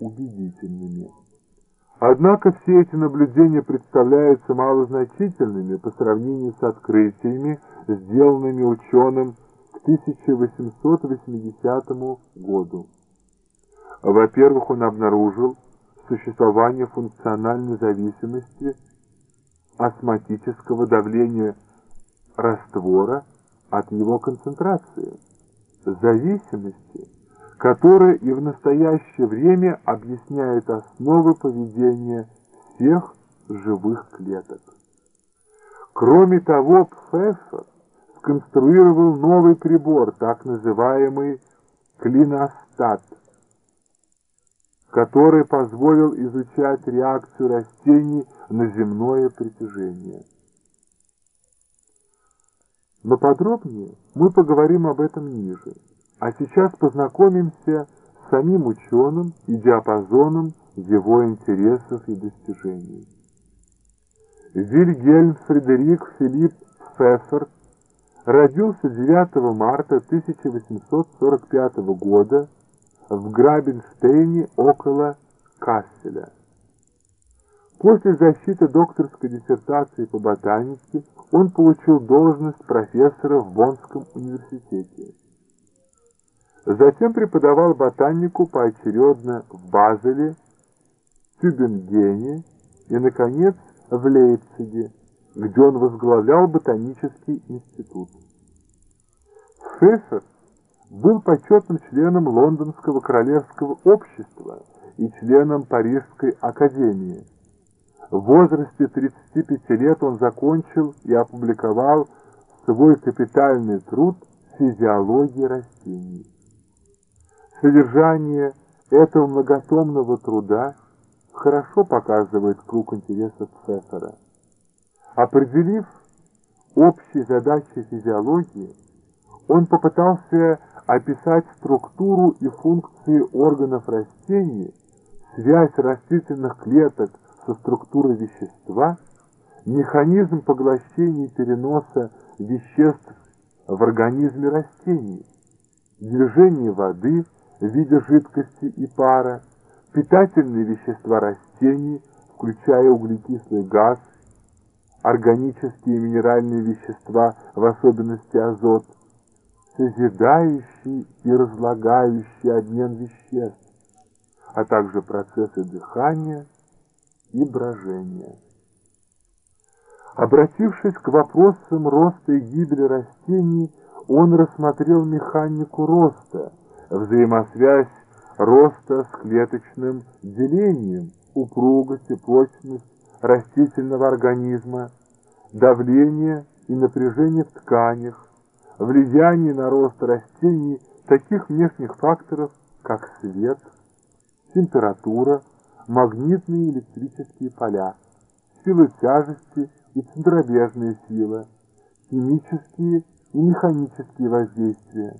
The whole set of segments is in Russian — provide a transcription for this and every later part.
убедительными. Однако все эти наблюдения представляются малозначительными по сравнению с открытиями, сделанными ученым к 1880 году. Во-первых, он обнаружил существование функциональной зависимости осмотического давления раствора от его концентрации, зависимости, которая и в настоящее время объясняет основы поведения всех живых клеток. Кроме того, Пфеффер сконструировал новый прибор, так называемый клиностат, который позволил изучать реакцию растений на земное притяжение. Но подробнее мы поговорим об этом ниже, а сейчас познакомимся с самим ученым и диапазоном его интересов и достижений. Вильгельм Фредерик Филипп Пфеффер родился 9 марта 1845 года в Грабенштейне около Касселя. После защиты докторской диссертации по ботанике он получил должность профессора в Боннском университете. Затем преподавал ботанику поочередно в Базеле, Тюбингене и, наконец, в Лейпциге, где он возглавлял ботанический институт. Фефер был почетным членом Лондонского королевского общества и членом Парижской академии. В возрасте 35 лет он закончил и опубликовал свой капитальный труд «Физиология растений». Содержание этого многотомного труда хорошо показывает круг интересов Пфеффера. Определив общие задачи физиологии, он попытался описать структуру и функции органов растений, связь растительных клеток со структурой вещества, механизм поглощения и переноса веществ в организме растений, движение воды в виде жидкости и пара, питательные вещества растений, включая углекислый газ, органические и минеральные вещества, в особенности азот, созидающий и разлагающий обмен веществ, а также процессы дыхания – и брожения. Обратившись к вопросам роста и гибели растений, он рассмотрел механику роста, взаимосвязь роста с клеточным делением, упругость и прочность растительного организма, давление и напряжение в тканях, влияние на рост растений таких внешних факторов, как свет, температура, магнитные и электрические поля, силы тяжести и центробежные силы, химические и механические воздействия.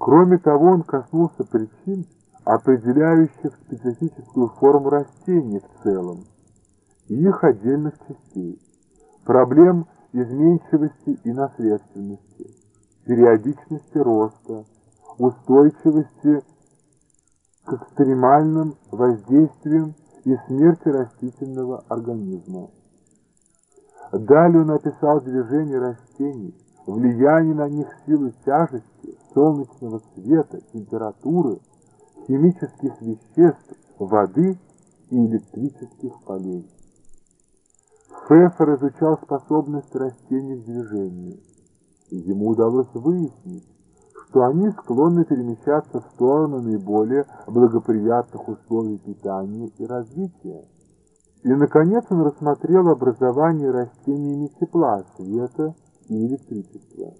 Кроме того, он коснулся причин, определяющих специфическую форму растений в целом и их отдельных частей, проблем изменчивости и наследственности, периодичности роста, устойчивости к экстремальным воздействиям и смерти растительного организма. Далее он описал движение растений, влияние на них силы тяжести, солнечного света, температуры, химических веществ, воды и электрических полей. Фефер изучал способность растений к движению. Ему удалось выяснить, что они склонны перемещаться в сторону наиболее благоприятных условий питания и развития. И, наконец, он рассмотрел образование растениями тепла, света и электричества.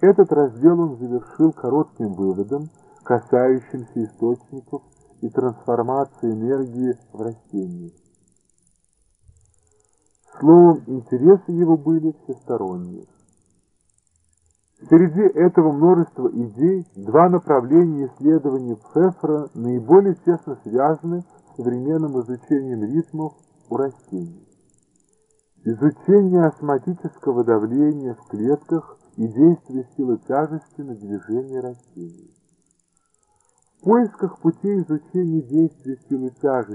Этот раздел он завершил коротким выводом, касающимся источников и трансформации энергии в растениях. Словом, интересы его были всесторонние. Среди этого множества идей два направления исследования Пфеффера наиболее тесно связаны с современным изучением ритмов у растений. Изучение осмотического давления в клетках и действия силы тяжести на движение растений. В поисках путей изучения действия силы тяжести